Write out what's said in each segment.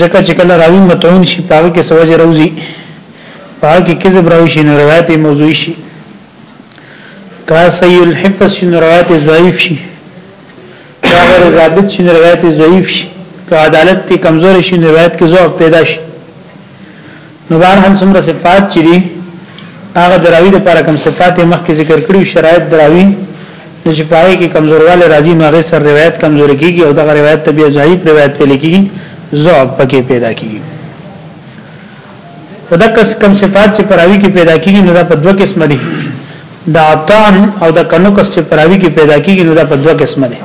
ځکه چې کله راوی متعون شي په هغه کې څه وجه راوځي په هغه کې کذب راوي شي نو روایت موضوعي شي کا صحیح الحفظ شي نو روایت ضعیف شي کا غیر ضابط شي نو روایت ضعیف شي کا عدالت کې کمزور شي نو روایت کې ضعف پیدا شي نو بهر حال څومره صفات چې دي هغه دراوی لپاره کوم صفات مخکې ذکر کړو شرایط دراوی نو چې پاره کې کمزورواله راځي نو هغه سر روایت کمزور کیږي او دغه روایت ته بیا ضعیف روایت ویل کیږي ضعف پکې پیدا کیږي او دا کس کم صفات چې پراوی کې پیدا کیږي نو دا په دوه قسم دي دا طعن او دا کنو کس چې پراوی کې پیدا کیږي نو دا په دوه قسم دي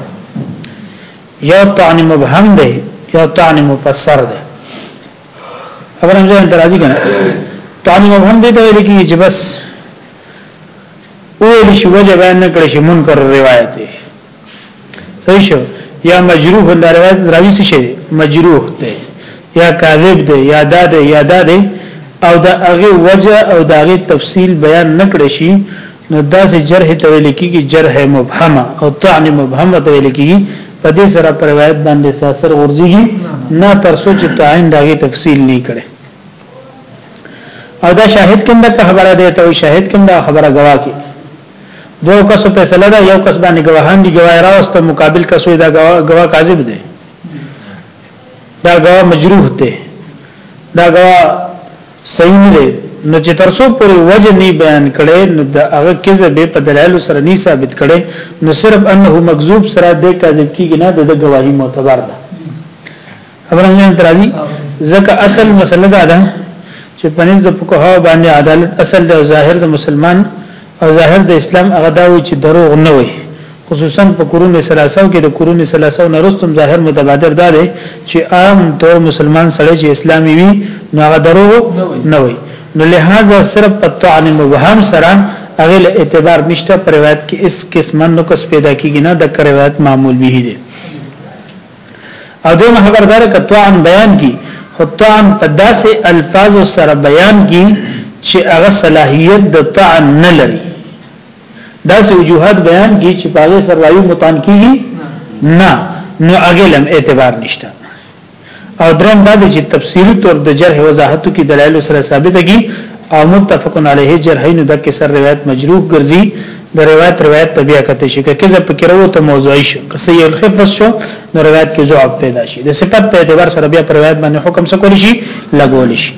یو طعن مبهم دی یو طعن مفسر دی خبر هم ځان درازي کنه تانی مبهم دي ته ویل کی چې بس او دې شی وجه بیان نه کړی شي منکر روایت دی صحیح شو یا مجروح دا روایت راوی څه شي مجروح دی یا کاذب دی یا دا دی یا دا دی او دا هغه وجه او دا هغه تفصیل بیان نکړي شي نو داسې جرح ته ویل کېږي جرح مبهمه او طعن مبهمه ته ویل کېږي په دې سره پر روایت باندې ساسر ورځيږي نه تر څو چې تعین داغي تفصیل نه کړي او دا شاهد کوم دا خبره ده ته شاهد کوم دا خبره گواه کی دو کس فیصله ده یو کس باندې گواهان دي گواه راوسته مقابل کس دا گواه کاذب ده دا گواه مجروح ده دا گواه صحیح نه دی نو چې تر څو پورې وجه نه بیان کړي نو د هغه کذب په دلایل سره نه ثابت کړي نو صرف انه مکذوب سره د کذب کیږي نه د گواهی معتبر ده خبره نه درازي ځکه اصل مسله دا ده چې پنځ د فقها باندې عدالت اصل د ظاهر د مسلمان او ظاهر د اسلام هغه دا وي چې دروغ نه وي خصوصا په قرون ثلاثه کې د قرون ثلاثه نه رستم ظاهر متبادر دا دی چې عام طور مسلمان سړی چې اسلامي وي نو هغه درو نه وي نو لہذا صرف په طعن مبهم سره هغه له اعتبار نشته پر روایت کې اس قسمه نقص پیدا کیږي نه د روایت معمول به دي او دغه خبر دار ک طعن بیان کی خو طعن په داسې الفاظ سره بیان کی چې هغه صلاحیت د طعن نه لري داسې وجوهات بیان کی چې په هغه سره رايو متان کیږي نه نو هغه لم اعتبار نشته او درم دا چې تفسیری طور د جرح وضاحتو کې دلایل سره ثابت دي او متفقن علیه جرحین د کسر روایت مجروح ګرځي د روایت روایت ته بیا کته شي که کذب پکې راو ته موضوعي شو که صحیح الخفظ شو نو روایت کې ضعف پیدا شي د صفت په اعتبار سره بیا پر روایت باندې حکم څه کول شي لګول شي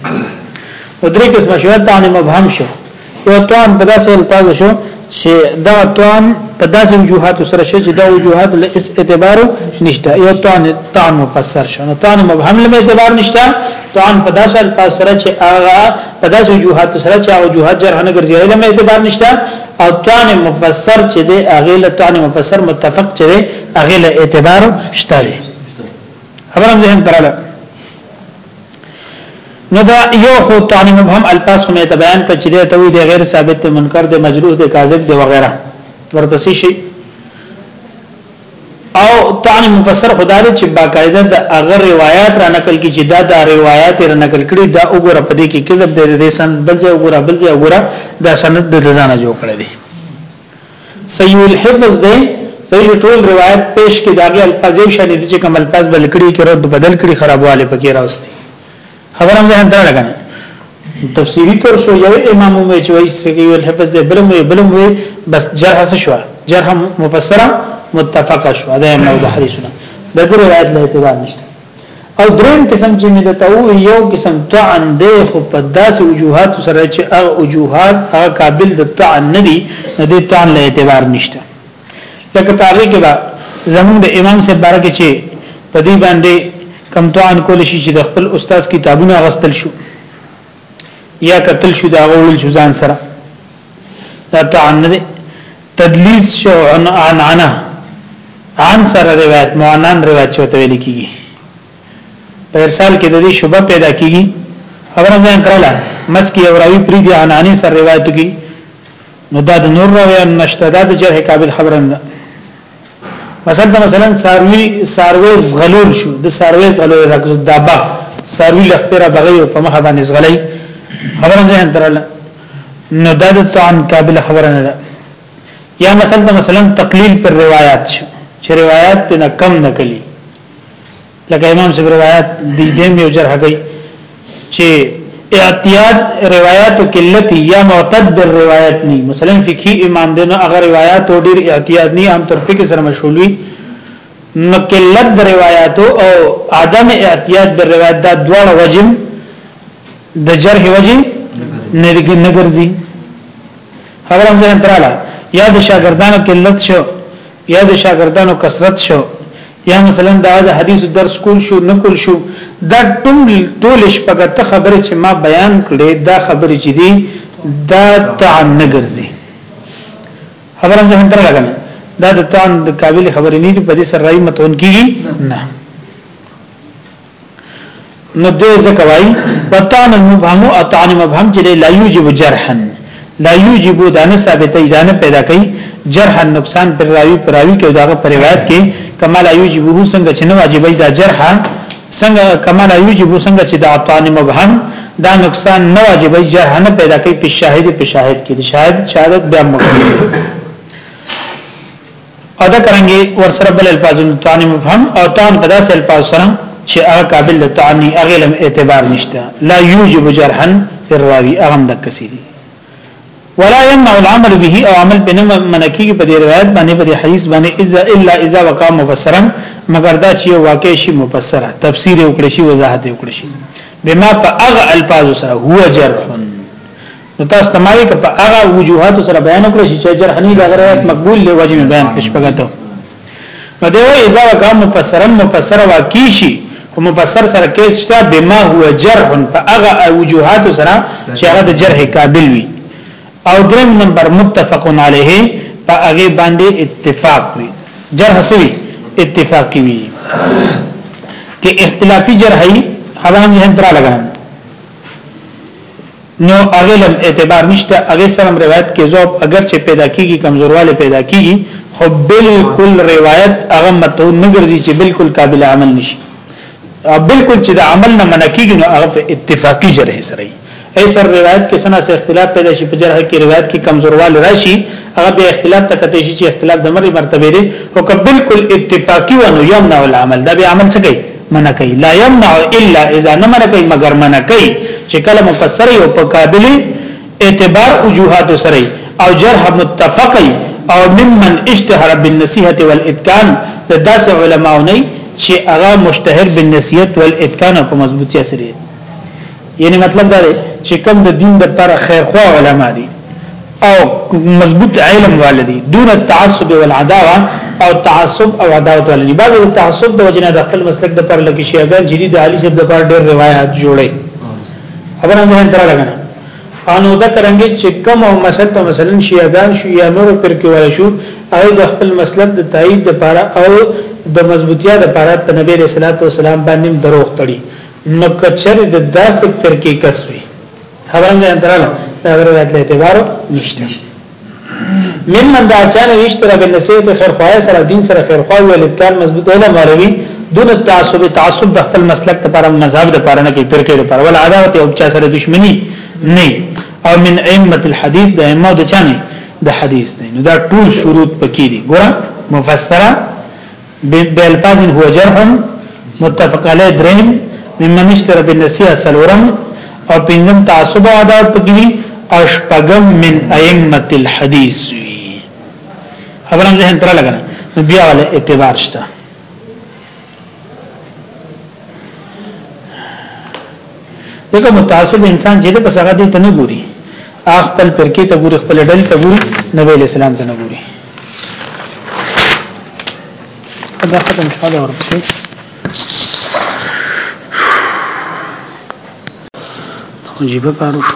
او درې قسم شو طعن مبهم شو یو طعن په داسې الفاظ شو چې دا طعن په داسې وجوهات سره شي چې دا وجوهات له اعتبار نشته یو طعن طعن مفسر شو نو طعن مبهم له اعتبار نشته طعن په داسې الفاظ سره چې هغه په داسې وجوهات سره چې هغه وجوهات جرح نه ګرځي علم اعتبار نشته او طعن مفسر چې دی هغه له طعن مفسر متفق چې دی هغه له اعتبار شته دی خبرم ذهن تراله نو دا یو خو طعن مبهم الفاظ هم ته بیان کړ چې دی ته وی دی غیر ثابت منکر دی مجروح دی کاذب دی وغیرہ ورپسې شي او طعن مفسر خدای چې باقاعده د هغه روایت را نقل کی چې دا د روایت را نقل کړي دا وګوره په دې کې کذب دی د سند بل ځای وګوره بل ځای وګوره دا سند د ځانه جوړ کړی دی صحیح الحفظ دی صحیح ټول روایت پیش کې داغه الفاظ یو شان دي چې کوم الفاظ بل کړي کې رد بدل کړي خرابواله پکې راوستي خبر هم ځان ته راغله تفسیری کور شو یو امام مې چې وایي چې یو حفظ دې بلم وي بلم وي بس جرح څه شو جرح مفسره متفقه شو دا یې نو د حدیثونه د دې روایت له اعتبار نشته او دریم قسم چې مې د تاو یو قسم طعن دی خو په داسې وجوهات سره چې هغه وجوهات هغه قابل د طعن نه دي د طعن له اعتبار نشته لکه په هغه کې به زمونږ د امام صاحب باره کې چې په دې باندې کم توان کول شي چې د خپل استاد کتابونه غستل شو یا قتل شو دا غول شو ځان سره دا تعن نه تدلیس شو عن عن عنا عن سره روایت معنان روایت چوته ویل کیږي په ارسال کې د دې شوبه پیدا کیږي خبره ځان کړله مسکی او راوی پری دی عنانی سره روایت کی نو دا د نور راویان نشته دا د جرح قابل خبره نه مثلا مثلا ساروی ساروی زغلول شو د ساروی زغلول راکړو دا با ساروی لخپره بغیر په مخ باندې زغلای خبره نه هندرله نو دا د طعن قابل خبره نه ده یا مثلا مثلا تقلیل پر روایت شو چې روایت نه کم نکلی لکه امام صاحب روایت دی دیم یو جرح گئی چې اعتیاد روایتو کې لتی یا معتد در روایت نی مثلا فقهی امام دنو اگر روایت او ډیر اعتیاد نی عام طور فقه سره مشغول وي نو کې لد روایتو او عدم اعتیاد در روایت دا دواړه وجم د جرح وجه نرګ نګرځي خبرم ځان تراله یا د شاګردانو کې لد شو یا د شاګردانو کثرت شو یا مثلا دا د حدیث درس کول شو نه کول شو دا ټول ټول شپږته خبره چې ما بیان کړې دا خبره چې دي دا تعن نه ګرځي خبره ځه تر لګل دا د تعن د قابل خبرې نه دي په دې سره راي متون کیږي نه نو دې ځکه وای بطان مبهم او طعن مبهم چې لا یوجب جرحا لا یوجب دا نه ثابتې دا نه پیدا کوي جرحا نقصان پر راوی پر راوی کې داغه پر روایت کې کما لا یوجبه څنګه چې نه واجبې دا جرحا څنګه کما لا یوجب څنګه چې دا طعن مبهم دا نقصان نه واجبې جرحا نه پیدا کوي په شاهد په شاهد کې شاهد شهادت بیا مخکې او دا کرانګي ور سره بل الفاظ تان مفهم او تان په داسې الفاظ سره چې هغه قابل د تعنی هغه لم اعتبار نشته لا یوجب جرحا فی الراوی هغه د کثیری ولا يمنع العمل به او عمل بنه منکی په دې روایت باندې په دې حدیث باندې اذا الا اذا وقع مفسرا مگر دا چې واقع شي مفسره تفسیر وکړي شي وضاحت وکړي شي بما په هغه الفاظ سره هو جرح نو تاسو ته مایي که په هغه وجوهات سره بیان وکړئ چې جرح نه دا روایت مقبول دی وجه بیان پښ پګته نو دی وایي اذا وقام مفسرا مفسر واقع شي او مفسر سره کې چې بما هو جرح په هغه وجوهات سره چې هغه د جرح قابل وي او درم نمبر متفق علیه په هغه باندې اتفاق وي جرح سوي اتفاقی وي کې اختلافي جرحي حوام یې هم ترا لګا نو هغه لم اعتبار نشته هغه سره روایت کې ذوب اگر چې پیدا کیږي کمزورواله پیدا کیږي خو بالکل روایت هغه متو نه ګرځي چې بالکل قابل عمل نشي بالکل چې د عمل نه منع کیږي نو هغه په اتفاقی جرح سره وي ایسر روایت کې سنا سره اختلاف پیدا شي په جرح کې روایت کې کمزورواله راشي هغه به اختلاف ته کته شي چې اختلاف د مري مرتبه لري او که بالکل اتفاقی و نو یمنع العمل دا به عمل څه کوي منع کوي لا يمنع الا اذا نه منع کوي مگر منع کوي چې کله مفسر یو په قابل اعتبار وجوهات سره او جرح متفقي او ممن اشتهر بالنصيحه والاتقان د داس علماو نه چې هغه مشتهر بالنصيحت والاتقان په مضبوطی سره یعنی مطلب دا دی چې کوم د دین د پر خیر خو علما دي او مضبوط علم والدي دون التعصب والعداوه او تعصب او عداوت والدي بعد د تعصب د وجنه د خپل مسلک د پر لکه شیعاګان چې د علي صاحب د پر ډېر روایت جوړي خبره نه تر لګنه انو دا کرانګي چې کوم او مسلک په مثلا شیعاګان شو یا نور پر کې وای شو او د خپل مسلک د تایید د پر او د مضبوطیا د پر ته نبی رسول الله صلی الله علیه وسلم باندې دروغ تړي نو که چېرې د داسې فرقې کس وي خبره مې درنه دا روایت له اعتبار نشته من من دا چانه یشترا بالنسیت خیر خوای سره دین سره خیر خوای ول کار مضبوط علم مولوی دون تعصب تعصب د خپل مسلک لپاره مذهب لپاره نه کې فرقې لپاره ول عداوت او چا سره دښمنی نه او من ائمه الحديث د ائمه د چانه د حدیث نه نو دا ټول شروط پکې دي ګوره مفسره بالفاظ هو جرح متفق علی درهم ممن اشتر بالنسیه سلورم او پنځم تعصب او عدالت پکې او شپږم من ائمه الحديث خبرم ذهن تر لګنه بیا ول اعتبار شته دغه متعصب انسان چې په سغه دي ته نه ګوري اخ خپل پرکی ته ګوري خپل ډل ته ګوري نبی اسلام ته نه ګوري دا ختم شو دا ورپسې عجیبه کار وشو